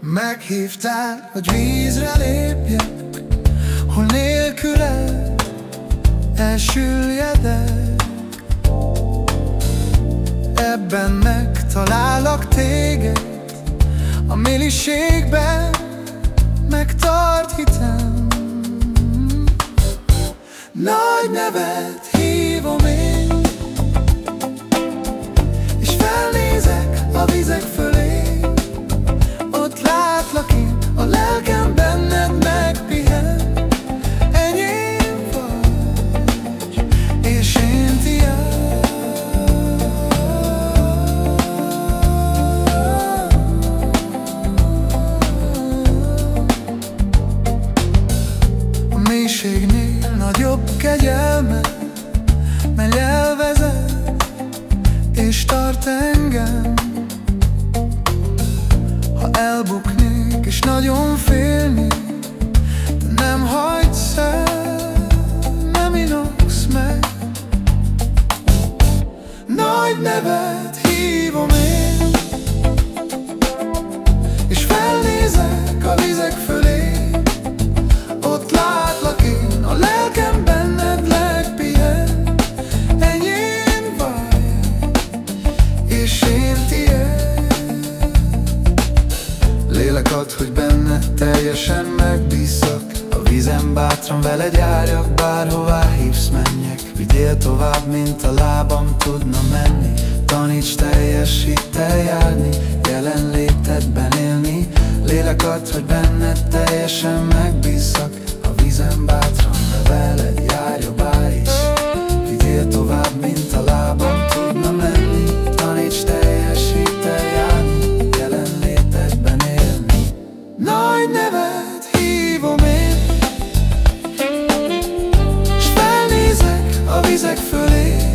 Meghívtál, hogy vízre lépjek Ebben megtalálak téged A méliségben megtart hitem. Nagy nevet hívom én elbuknék és nagyon félnék. De nem hagysz el, nem inogsz meg. Nagy nevet hívom én És felnézek a vizek fölé. Ott látlak én, a lelkem benned legpihen. Enyém vagy, és én Lélek ad, hogy benne teljesen megbízzak. A vízen bátran vele járjak, bárhová hívsz menjek. Vigyél tovább, mint a lábam tudna menni. Taníts teljes hittel járni, jelenlétedben élni. Lélek ad, hogy benne teljesen megbízzak faithfully